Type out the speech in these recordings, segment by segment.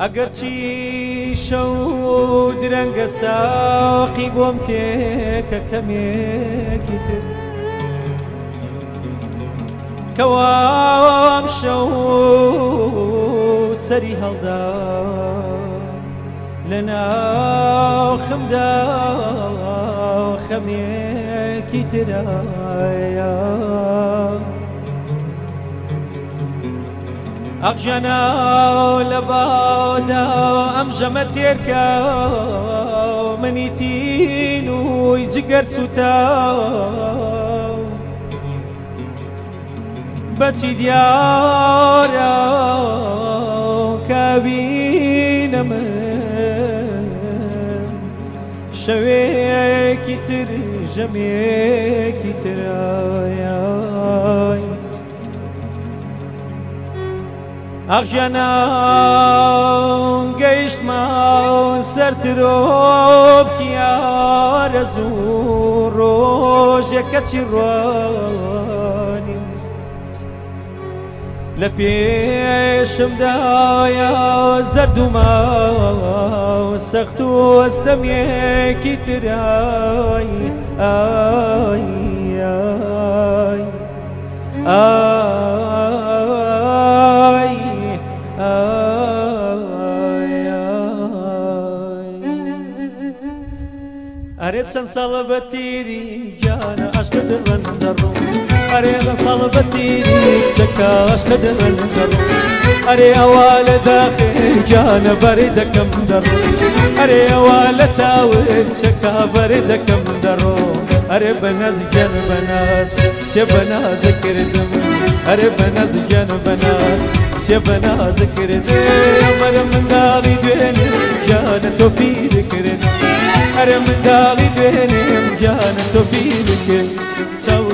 ئەگەرچی شەو درەنگە ساقی بۆم تێکە کەمێکی تر. کەوام شەو سەری هەڵدا لە ناو خمدا خەمێکی ترایە ئەقژەنا لە بادا ئەم ژەمە تێرکە منیتین وی جگەر سوتا بەچی دیارە کابینە من؟ شەوەیەکی تر ژەمێکی ترایە ئەخژەنا گەیشتما سەرترۆبکی ئارەزوو ڕۆژێکەچی ڕوانیم لە پێشمدایە زەردوما سەخت و ئەستەمێکی ترایی ئای ئای ئای. دڕەن جەڕۆ ئەرێ لە ساڵە بە تیری کچەکە عشقە دڕەن جەڕۆ ئەرێ ئەوا لە داخل گیانە بەرێ دەکەم دەڕۆ ئەرێ ئەوا لە تاوت کچەکە بەرێ دەکەم دەڕۆ ئەرێ بە نەزگەن بەناس کچێ بە نازکردم ئەرێ بە نەزگەن بەناس کچێ بە نازکردم ئەمەرە منداڵی دوێنێ گیانە تۆ پیرکرد ئەرە منداڵی دوێنێم گیانە تۆ پیرکرد چاو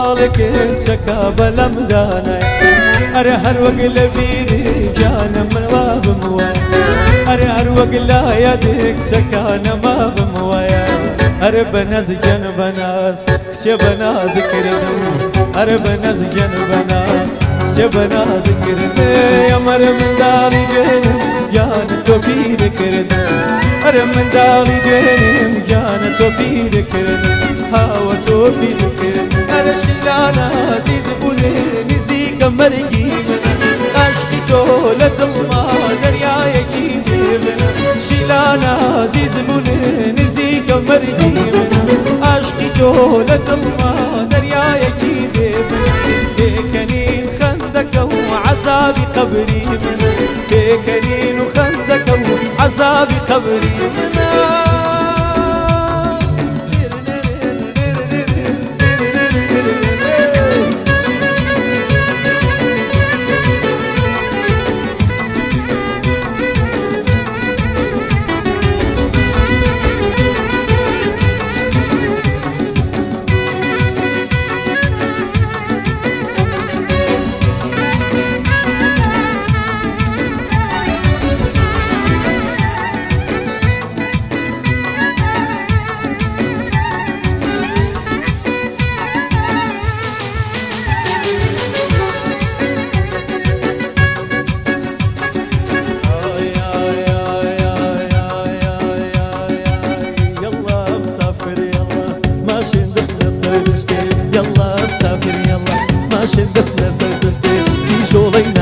جەواڵێکن سەکا بەلەم دانای ئەرە هەر وەک لە بیری گیانە منوا بموە ئەرە هەر وەک لایە دێک سەکانەما بموایە ئەرە بە نەزگەن بەناس کچێ بە نازکردم ئەرە بە نەزگەن بەناس کچێ بە نازکردم ئەمەرە منداڵی گەنم گیانە تۆ پیرکردم ئەرە منداڵی دوێنم گیانە تۆ پیرکردم هاوە تۆ پیرکرد ئەرە شیلانە عزیز بوونێ نزیکە مەرگی من عشقی تۆ لە دڵما دەریایەکی بێبن شیلانە عزیز بوونێ نزیکە مەرگی من عشقی تۆ لە دڵما دەریایەکی بێبن بێکەنین خەندەکە و عذابی قبری من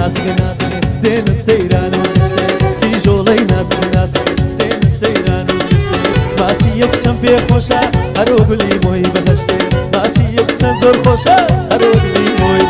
کیژۆڵەی نازگە نازنێ دێنە سەیران و گشتێ کیژۆڵەی نازگە نازنێ دێنە سەیران و گشتێ باسی یەک چەند پێ خۆشە هەرۆ گولی مۆی بەهشتێ باسی یەک سەن زۆر خۆشە هەرۆ گولی مۆی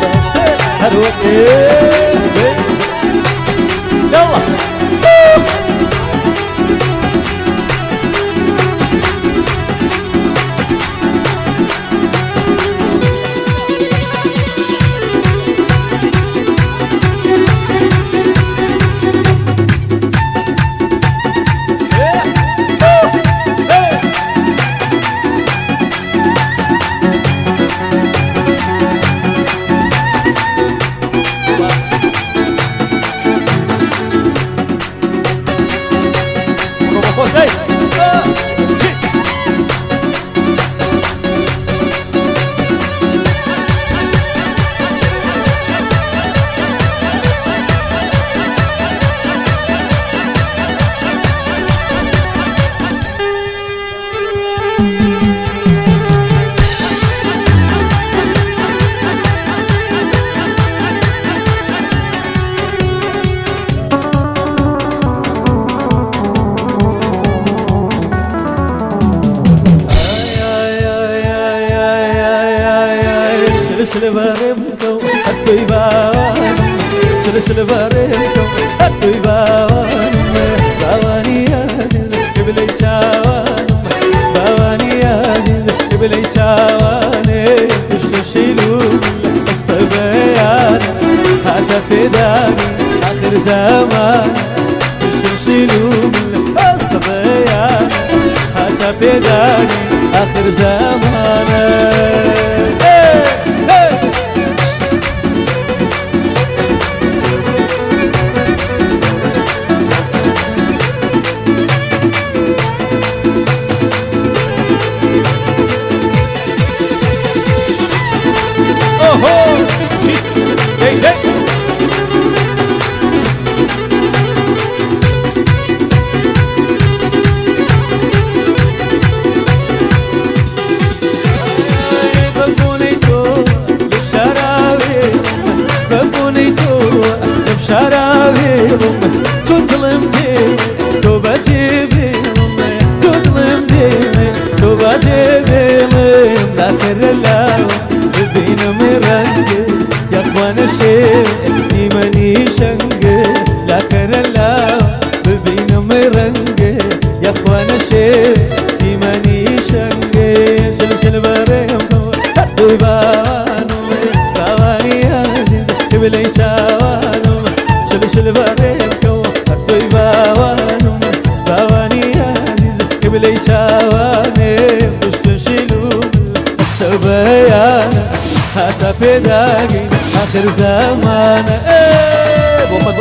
فداقي آخر زمان إيه محمد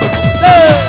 إيه. الشربيلك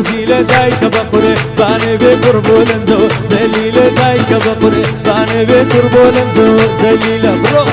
زيلة دايك بقري باني بقربول انزو زليلة دايك بقري باني بقربول انزو زليلة برو.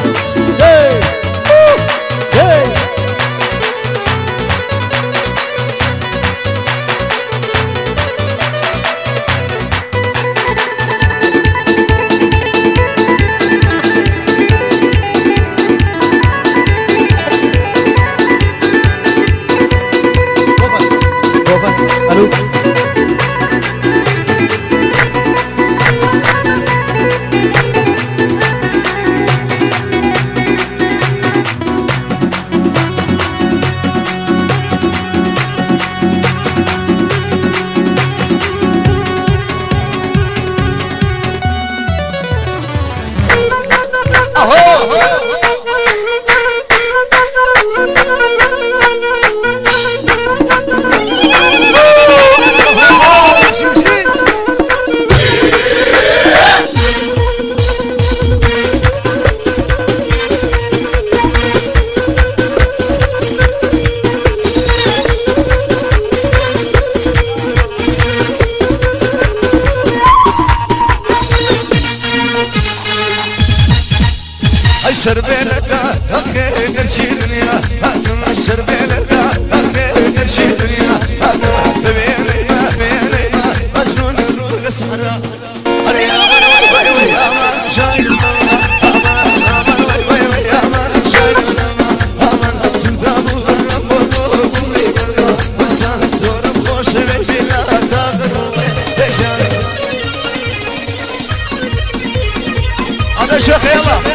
deixa dela.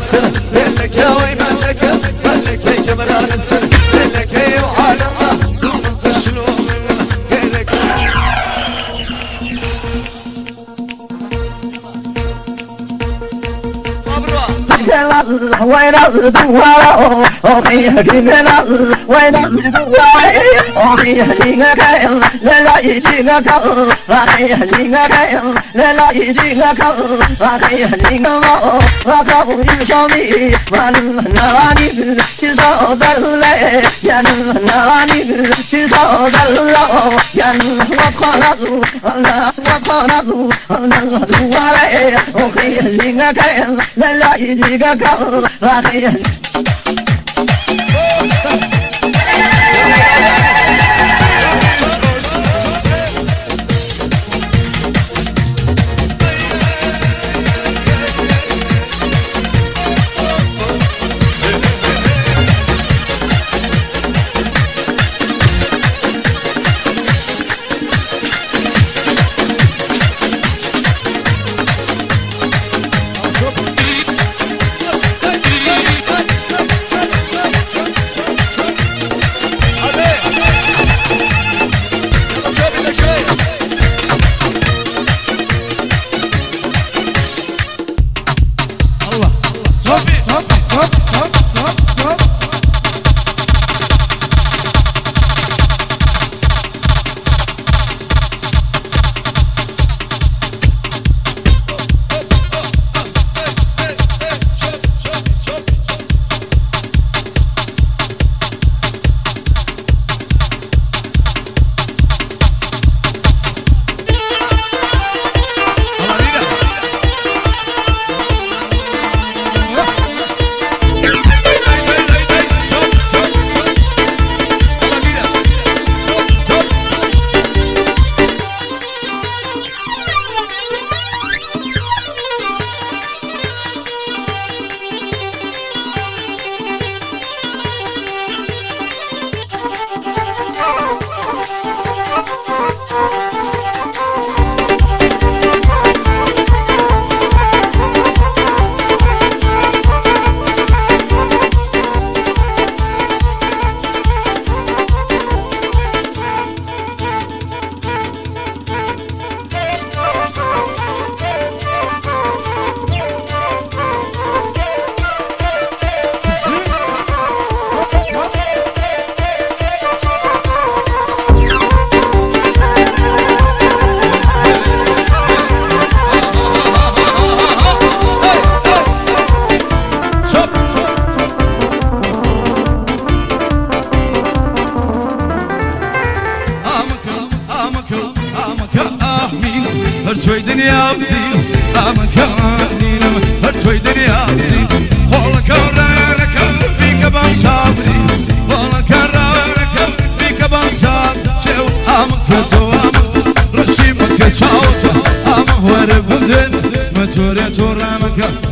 كمران السنة ملكة وي ملكة ملكة 是土话喽！哦嘿呀，你们那是为啥是土话呀？哦嘿呀，你们看，咱俩一起干啥？哦嘿呀，你们看，咱俩一起干啥？哦嘿呀，你们我我靠不住，小米！俺们俺那娃子去上咱这来，俺们俺那娃子去上咱这来，俺们我扛得住，俺们我扛得住，俺们我扛得住！哦嘿呀，你们看，咱俩一起干啥？哦嘿呀！Yeah. توري تورامك أما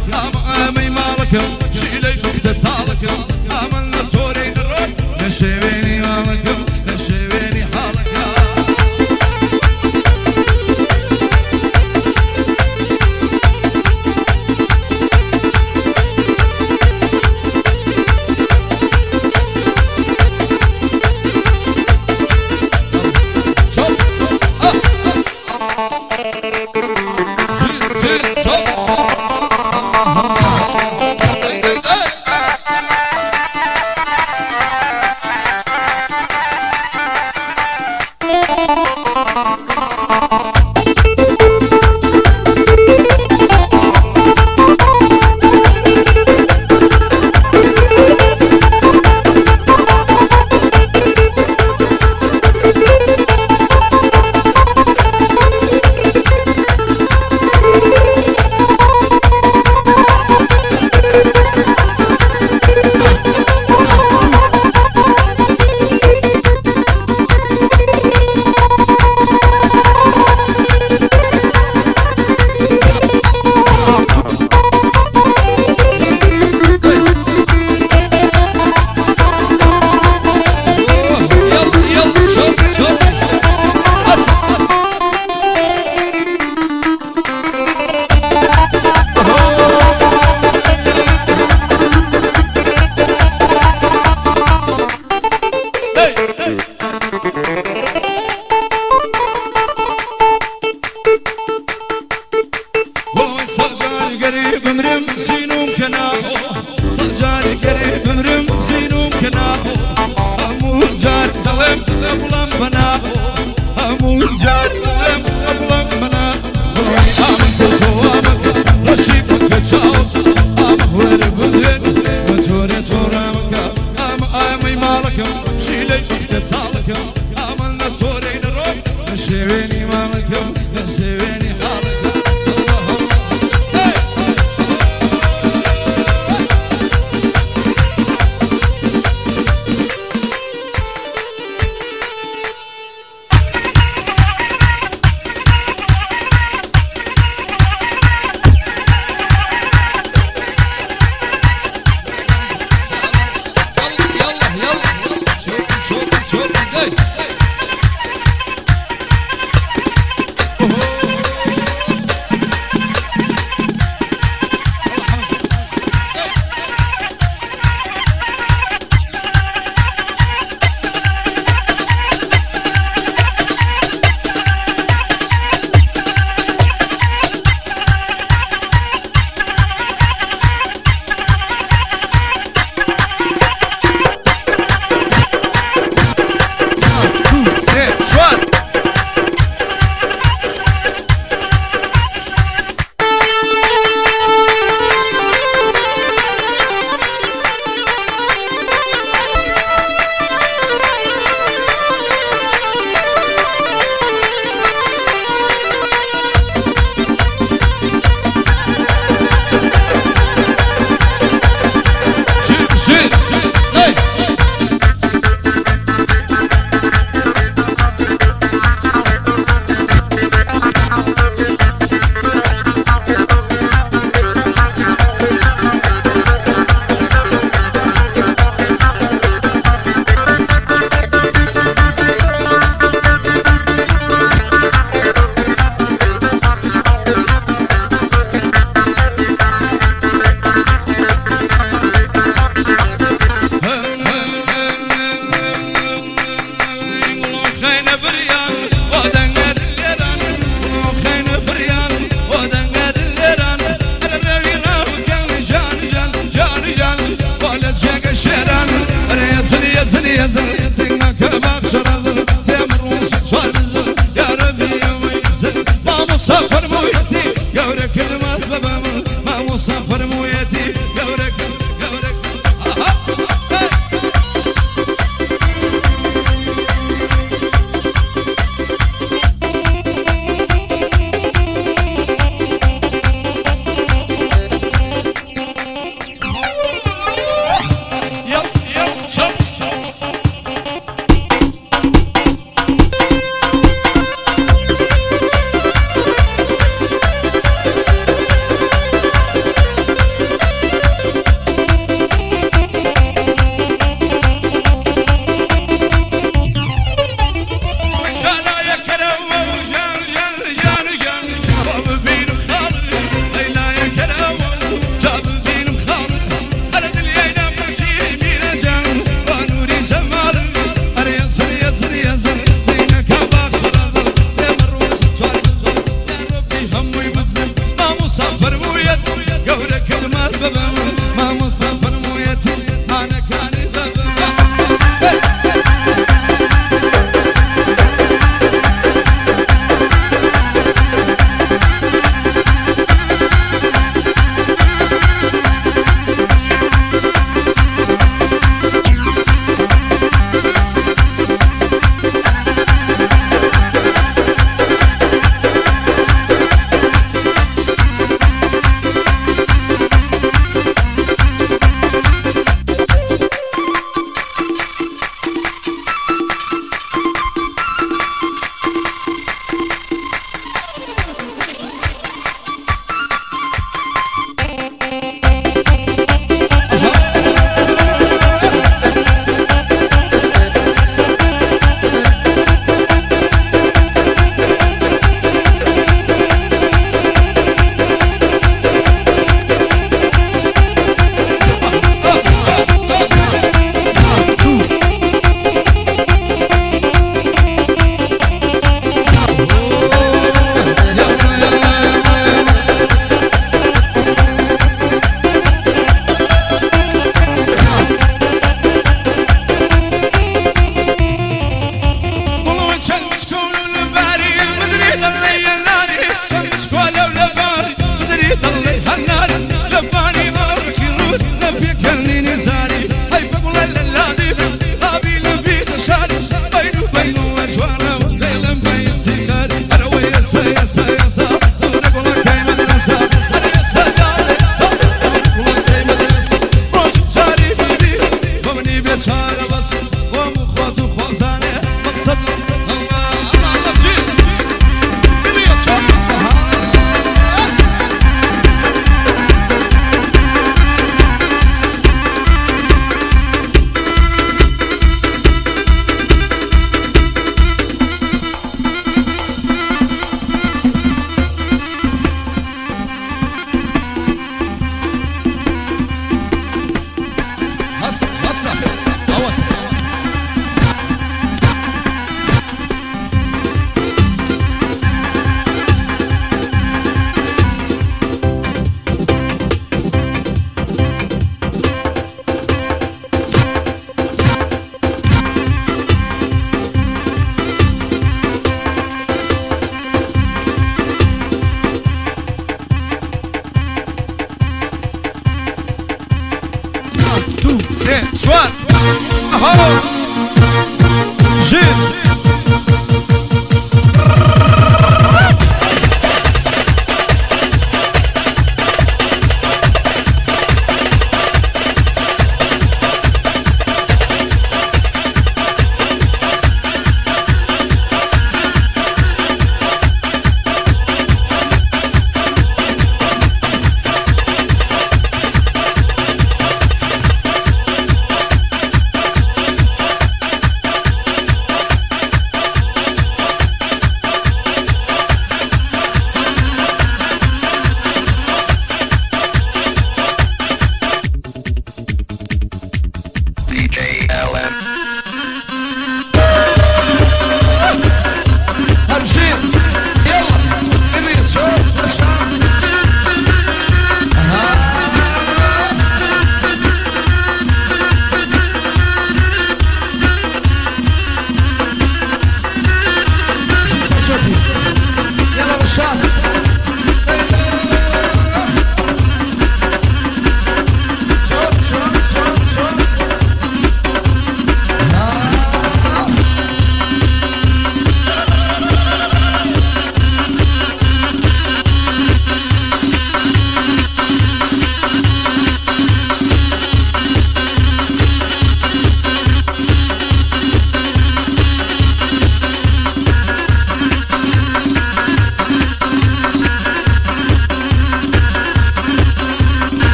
Jack